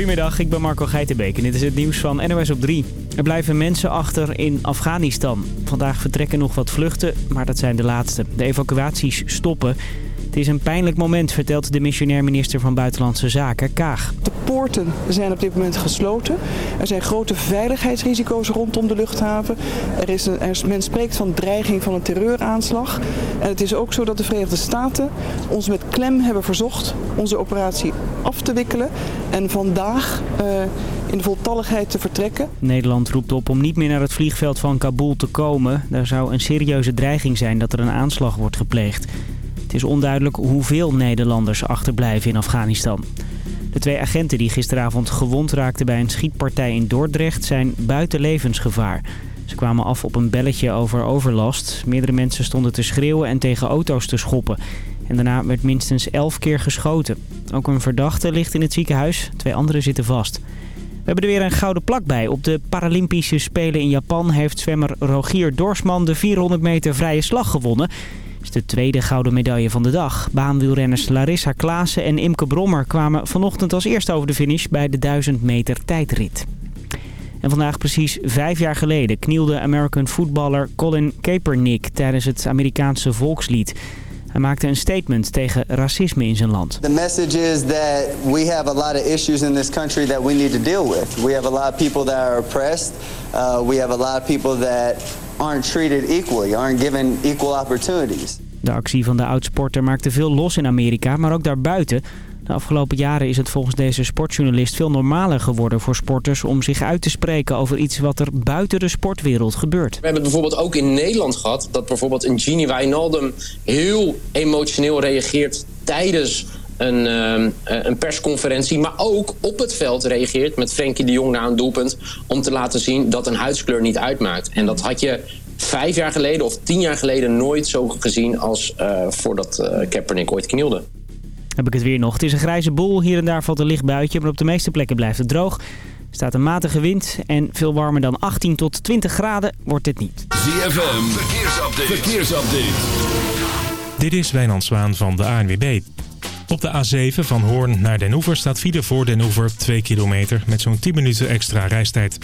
Goedemiddag, ik ben Marco Geitenbeek en dit is het nieuws van NOS op 3. Er blijven mensen achter in Afghanistan. Vandaag vertrekken nog wat vluchten, maar dat zijn de laatste. De evacuaties stoppen. Het is een pijnlijk moment, vertelt de missionair minister van Buitenlandse Zaken, Kaag. De poorten zijn op dit moment gesloten. Er zijn grote veiligheidsrisico's rondom de luchthaven. Er is een, er, men spreekt van dreiging van een terreuraanslag. En het is ook zo dat de Verenigde Staten ons met klem hebben verzocht onze operatie af te wikkelen. En vandaag uh, in de voltalligheid te vertrekken. Nederland roept op om niet meer naar het vliegveld van Kabul te komen. Daar zou een serieuze dreiging zijn dat er een aanslag wordt gepleegd. Het is onduidelijk hoeveel Nederlanders achterblijven in Afghanistan. De twee agenten die gisteravond gewond raakten bij een schietpartij in Dordrecht zijn buiten levensgevaar. Ze kwamen af op een belletje over overlast. Meerdere mensen stonden te schreeuwen en tegen auto's te schoppen. En daarna werd minstens elf keer geschoten. Ook een verdachte ligt in het ziekenhuis. Twee anderen zitten vast. We hebben er weer een gouden plak bij. Op de Paralympische Spelen in Japan heeft zwemmer Rogier Dorsman de 400 meter vrije slag gewonnen is de tweede gouden medaille van de dag. Baanwielrenners Larissa Klaassen en Imke Brommer kwamen vanochtend als eerste over de finish bij de 1000 meter tijdrit. En vandaag precies vijf jaar geleden knielde American footballer Colin Kaepernick tijdens het Amerikaanse volkslied. Hij maakte een statement tegen racisme in zijn land. The message is that we have a lot of issues in this country that we need to deal with. We have a lot of people that are oppressed. Uh, we have a lot of people that aren't treated equally, aren't given equal opportunities. De actie van de oudsporter maakte veel los in Amerika, maar ook daarbuiten. De afgelopen jaren is het volgens deze sportjournalist veel normaler geworden voor sporters om zich uit te spreken over iets wat er buiten de sportwereld gebeurt. We hebben het bijvoorbeeld ook in Nederland gehad dat bijvoorbeeld een Genie Wijnaldum heel emotioneel reageert tijdens een, uh, een, persconferentie, maar ook op het veld reageert met Frenkie de Jong na een doelpunt om te laten zien dat een huidskleur niet uitmaakt. En dat had je vijf jaar geleden of tien jaar geleden nooit zo gezien als uh, voordat uh, Kaepernick ooit knielde. Heb ik het weer nog. Het is een grijze boel. Hier en daar valt een licht buitje, maar op de meeste plekken blijft het droog. Er staat een matige wind en veel warmer dan 18 tot 20 graden wordt dit niet. ZFM, verkeersupdate. verkeersupdate. Dit is Wijnand Zwaan van de ANWB. Op de A7 van Hoorn naar Den Oever staat file voor Den Oever 2 kilometer met zo'n 10 minuten extra reistijd.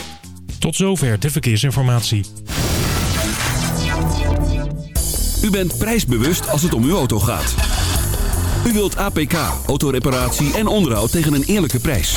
Tot zover de verkeersinformatie. U bent prijsbewust als het om uw auto gaat. U wilt APK, autoreparatie en onderhoud tegen een eerlijke prijs.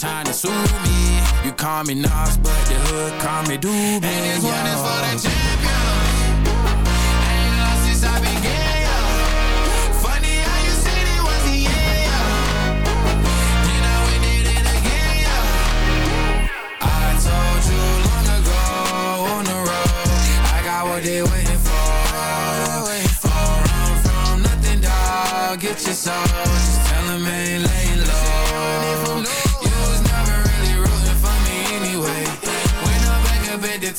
trying to sue me. You call me Nas, but the hood call me Doobie. And this one is for the champion. Ain't lost since I began. what they. Waiting for. From nothing, dog. Get your soul. Just tell them ain't late.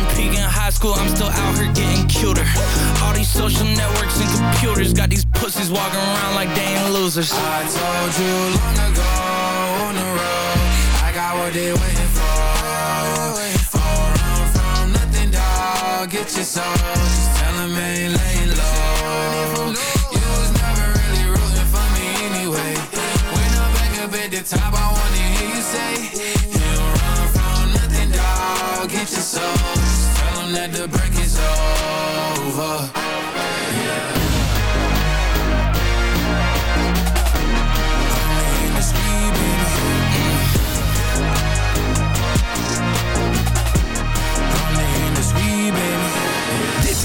Didn't peak in high school, I'm still out here getting cuter. All these social networks and computers got these pussies walking around like they ain't losers. I told you long ago on the road, I got what they waiting for. Don't run from nothing, dog. Get your soul. Just tell 'em ain't laying low. You was never really rooting for me anyway. When I'm back up at the top, I wanna 'em that the break is over.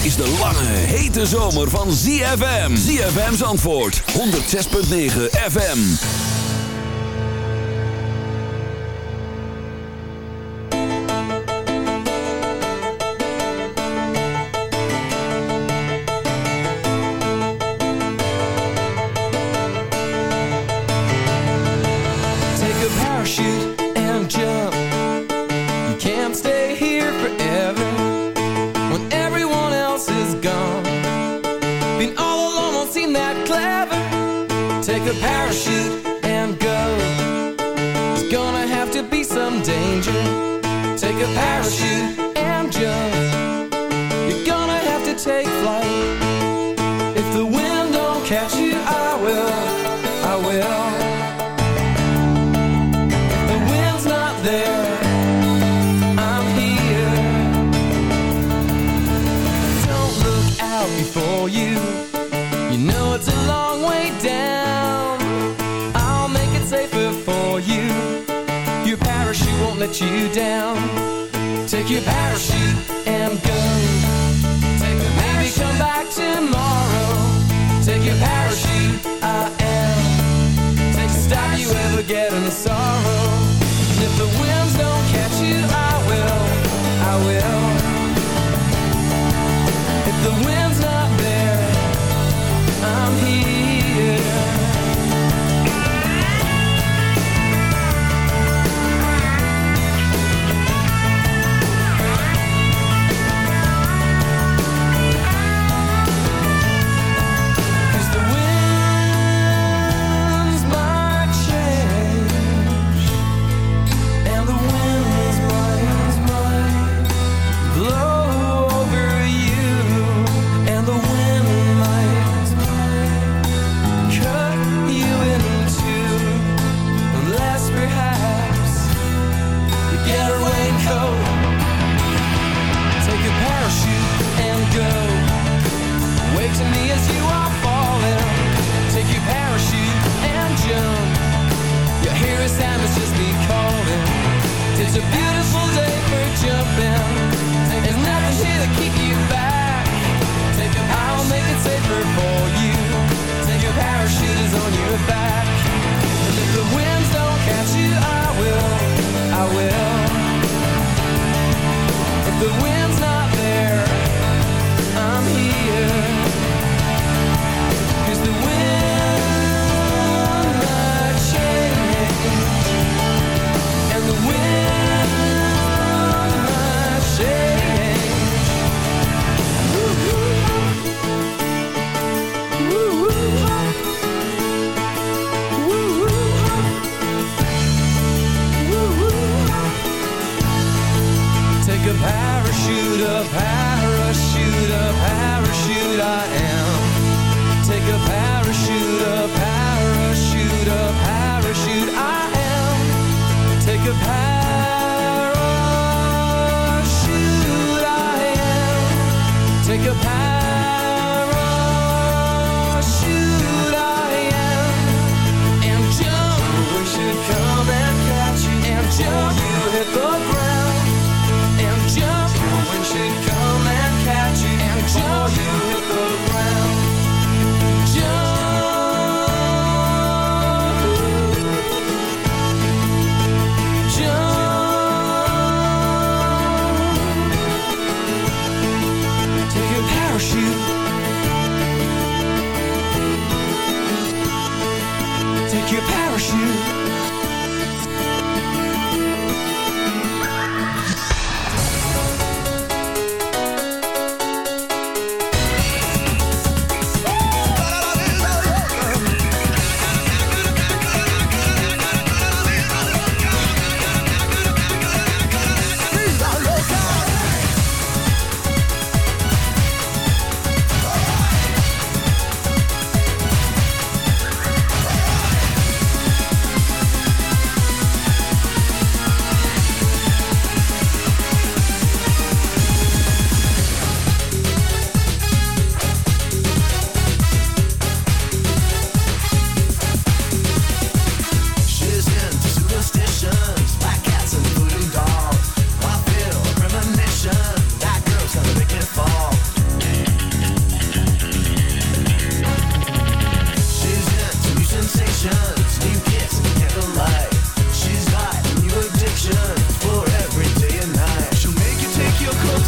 Is de lange, hete zomer van ZFM. ZFM's antwoord, 106.9 FM.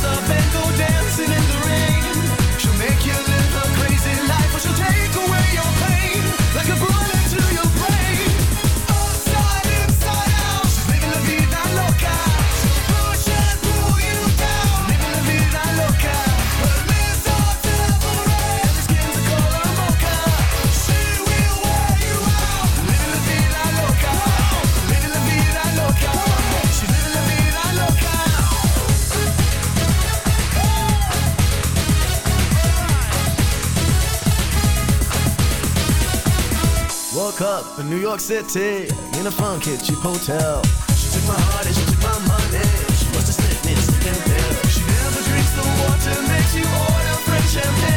up and go dancing in the rain. New York City, in a funky cheap hotel. She took my heart and she took my money. She must have sniffed me a sleeping pill. She never drinks the water, makes you order fresh champagne.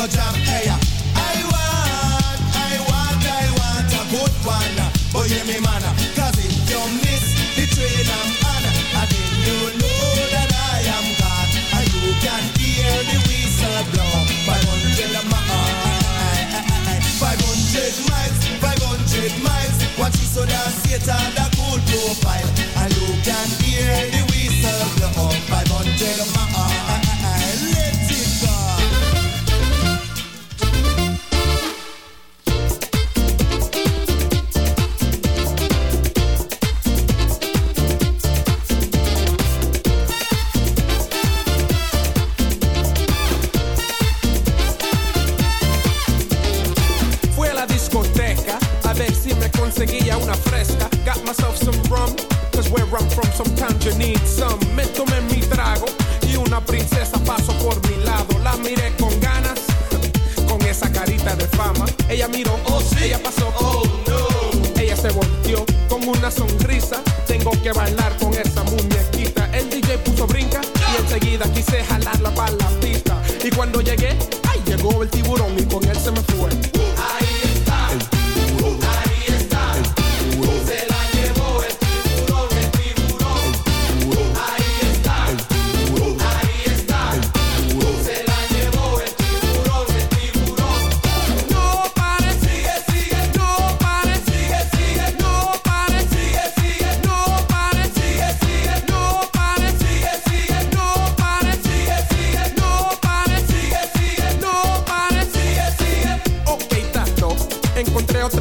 go jam. Hey, I want, I want, I want a good one. Oh, but yeah, me man, cause if you miss the train I'm on, I think you know that I am God. And you can hear the whistle blow. 500 miles, 500 miles, 500 miles. Watch it so that on the cool profile. And you can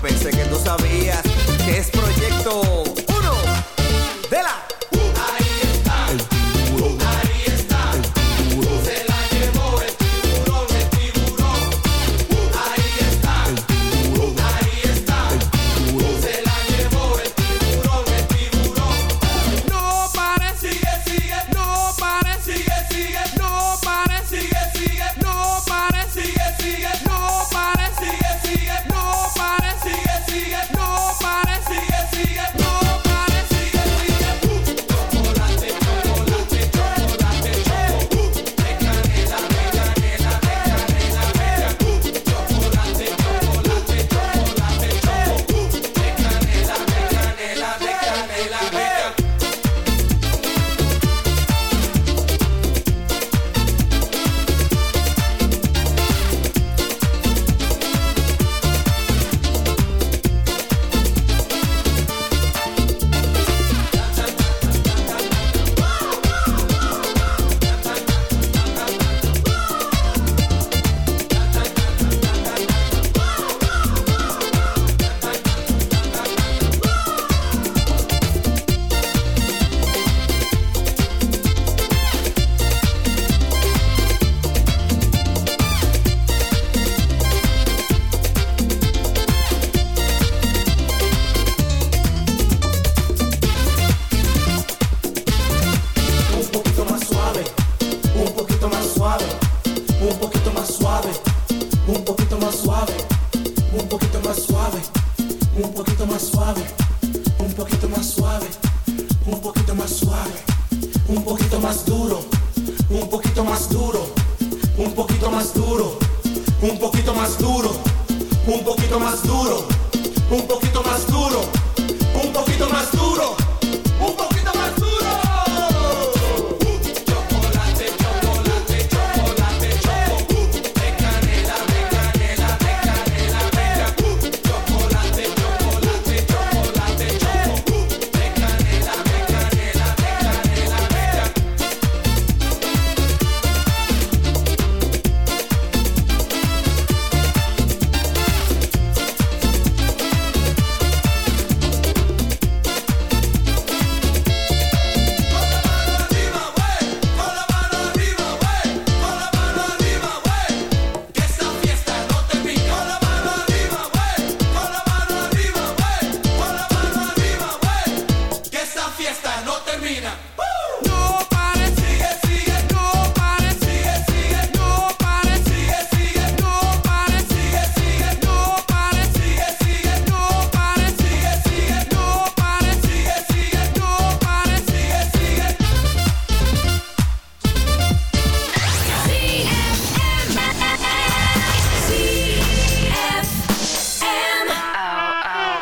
pensé que tú sabías que es proyecto.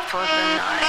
for the night.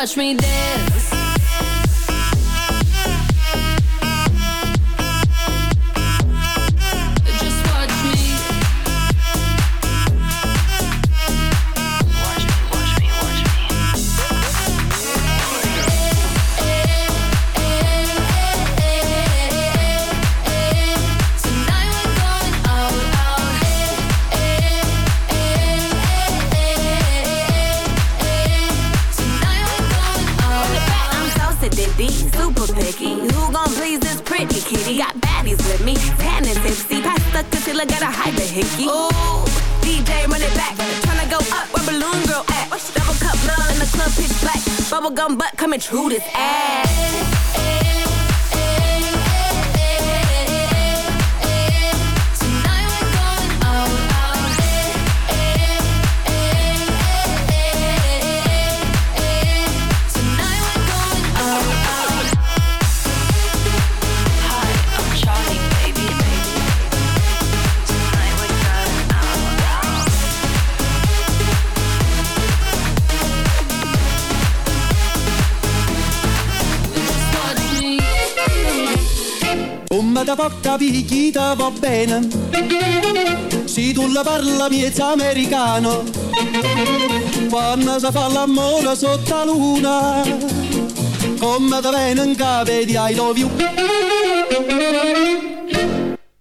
watch me dance. kitty. Got baddies with me, tan and tipsy. Pass the concealer, gotta hide the hickey. Ooh, DJ run it back. Tryna go up where Balloon Girl at. Double cup love in the club, pitch black. Bubblegum butt coming true this ass. da porta picchita va bene. si tu la parla miezza americano, quando si fa l'amore sotto la luna, come da bene di I love you.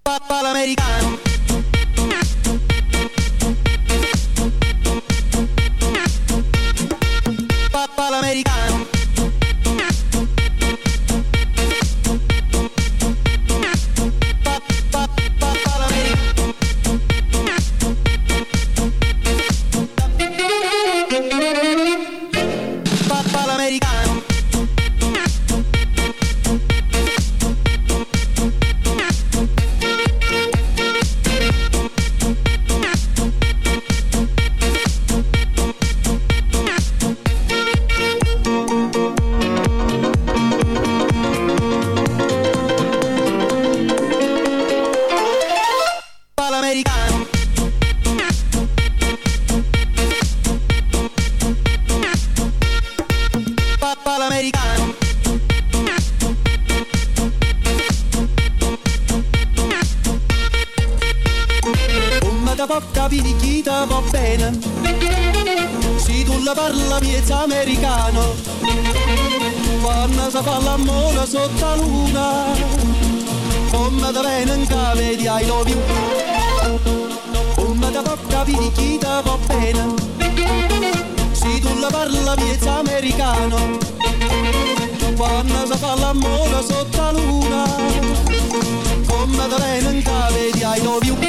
Papà l'americano. Si fa l'amore sotto la luna, come da bene in cave di I love you. Come da tocca vedi chi ti va bene. Se tu la parla miezza americano, quando si fa l'amore sotto la luna, come da bene in cave di I love.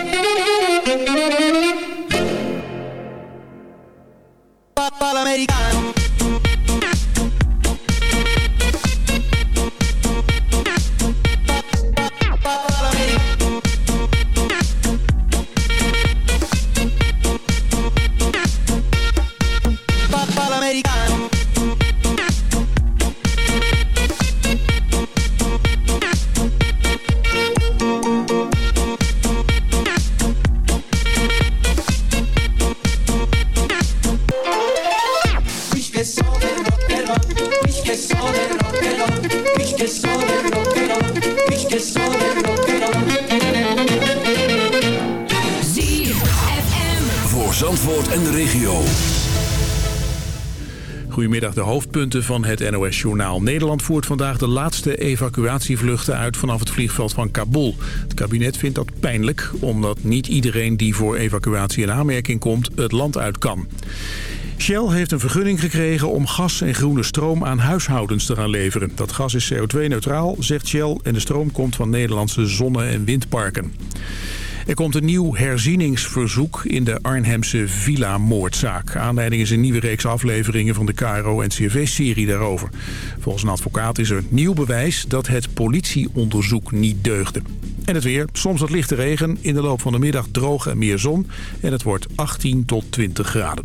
Hoofdpunten van het NOS-journaal. Nederland voert vandaag de laatste evacuatievluchten uit vanaf het vliegveld van Kabul. Het kabinet vindt dat pijnlijk, omdat niet iedereen die voor evacuatie in aanmerking komt het land uit kan. Shell heeft een vergunning gekregen om gas en groene stroom aan huishoudens te gaan leveren. Dat gas is CO2-neutraal, zegt Shell, en de stroom komt van Nederlandse zonne- en windparken. Er komt een nieuw herzieningsverzoek in de Arnhemse villa-moordzaak. Aanleiding is een nieuwe reeks afleveringen van de KRO-NCRV-serie daarover. Volgens een advocaat is er nieuw bewijs dat het politieonderzoek niet deugde. En het weer, soms wat lichte regen, in de loop van de middag droog en meer zon. En het wordt 18 tot 20 graden.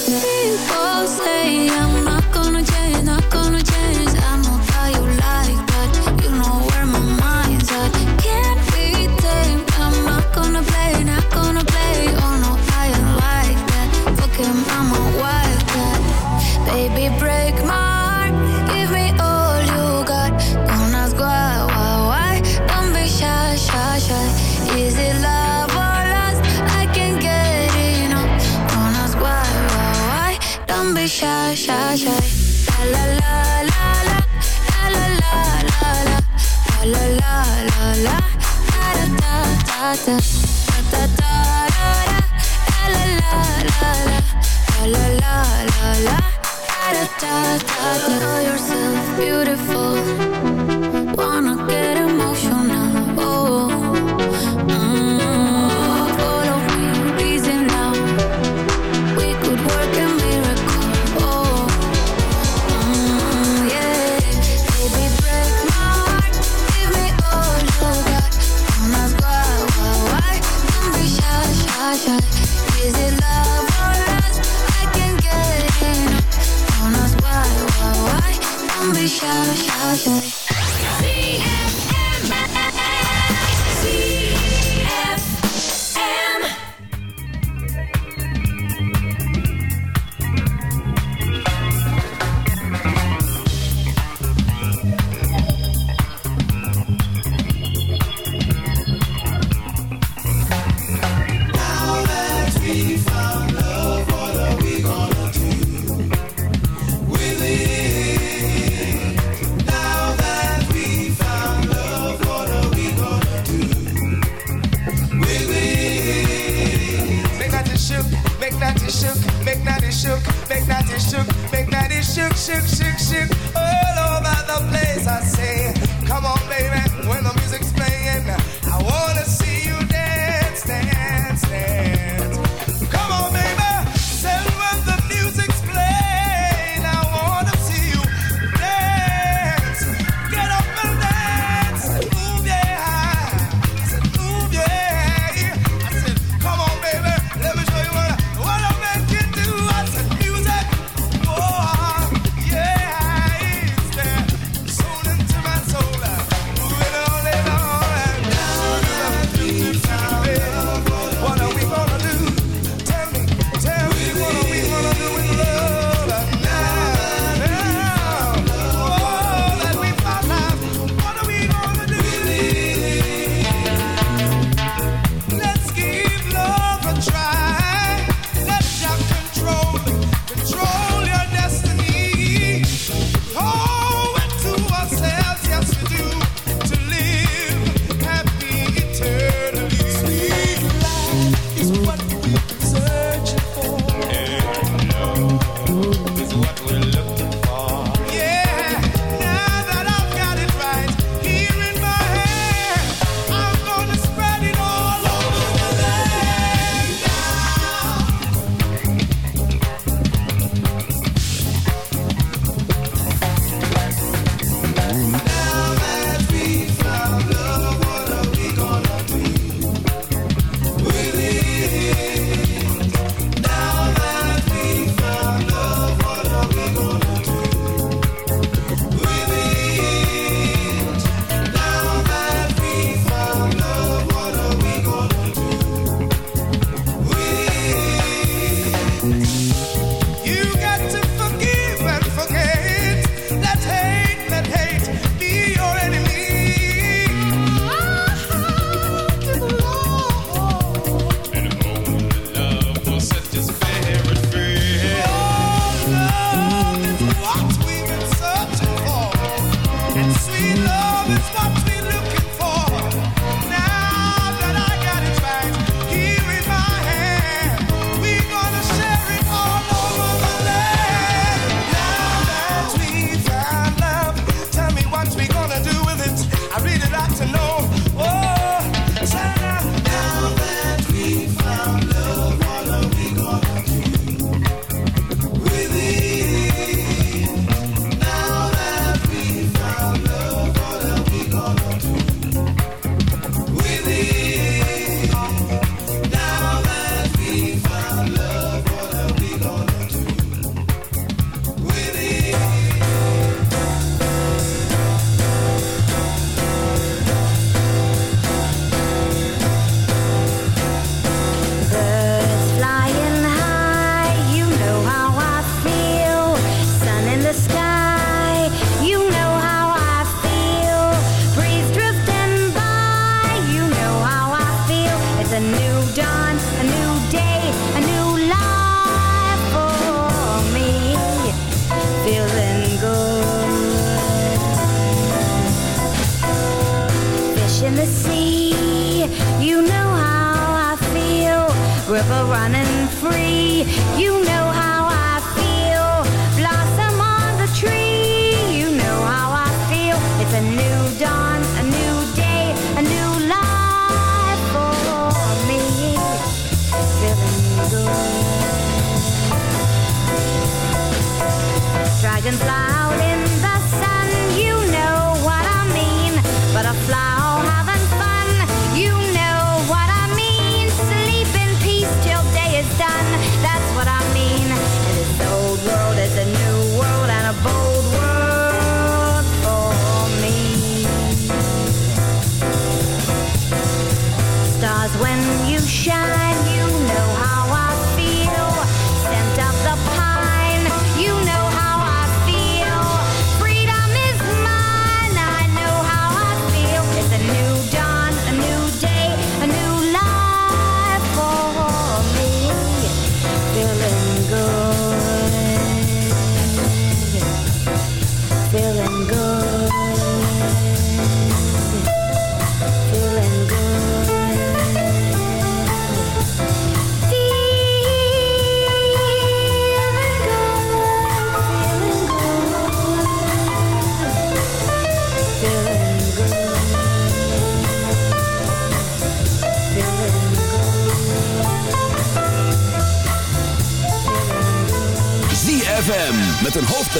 People say I'm la, gonna change, not la, change shy, shy, shy. La la la la la la la la la la la la la la da da da da da da da da la la la la la la la la da da da da Know yourself beautiful Wanna love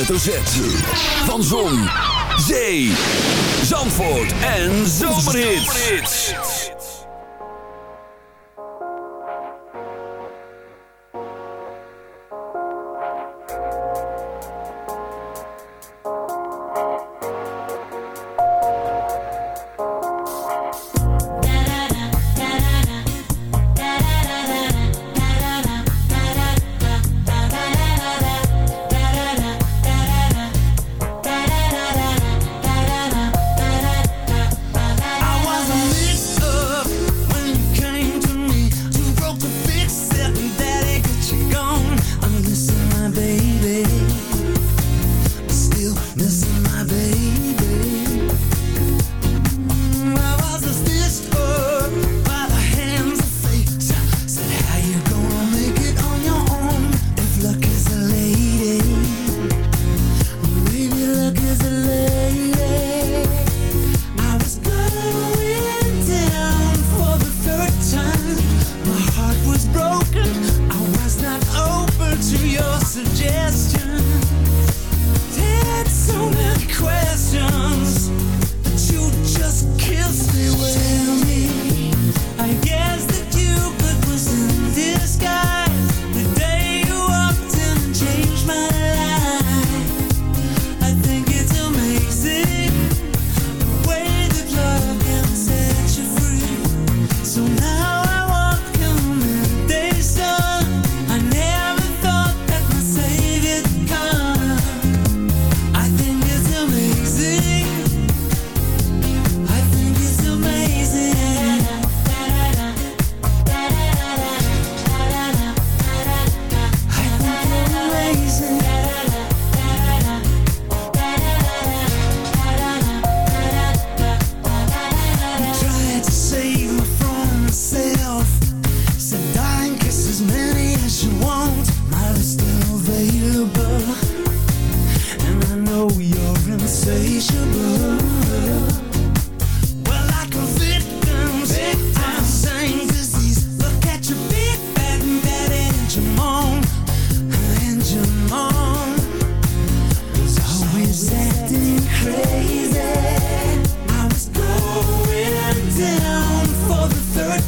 hoofdletter zet Van Zon, Zee,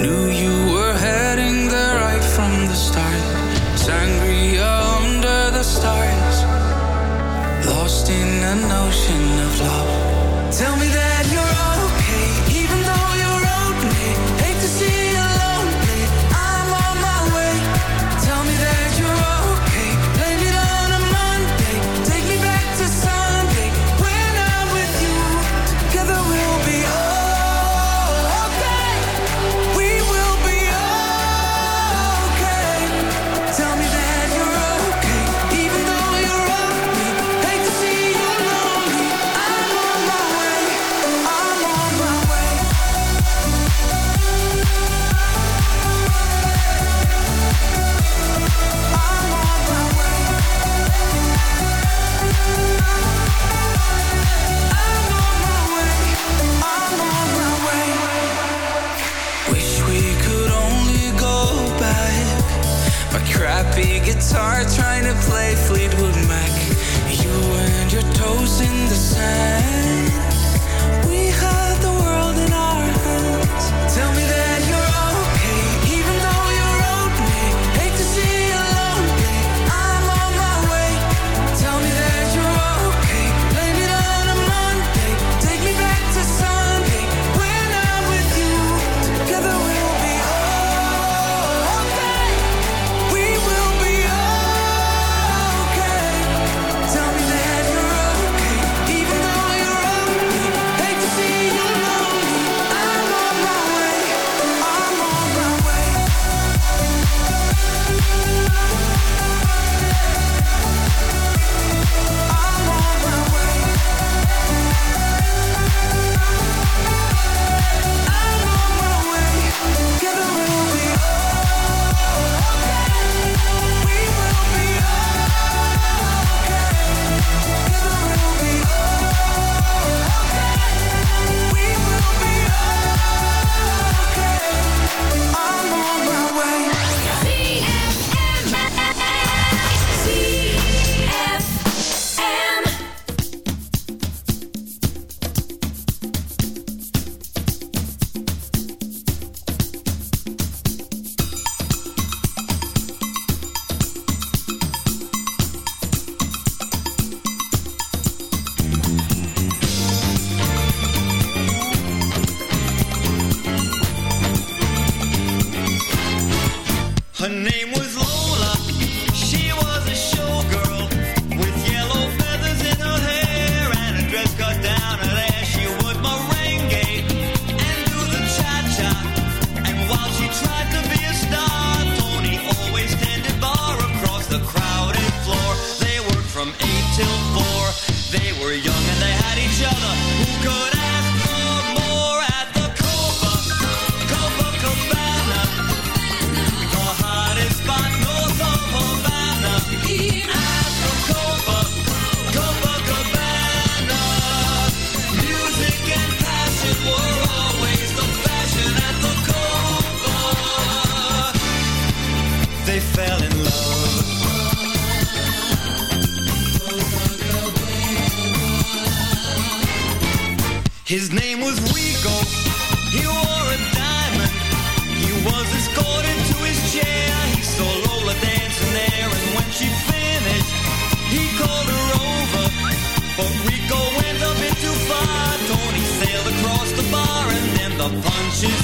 Knew you were heading there right from the start. Sangria under the stars. Lost in an ocean of love. Tell me that.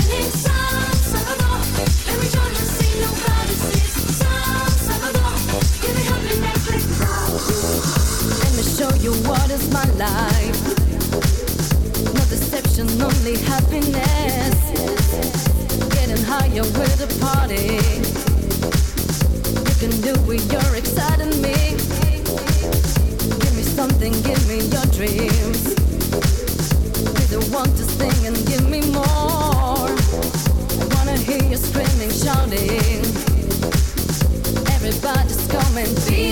feeling so and see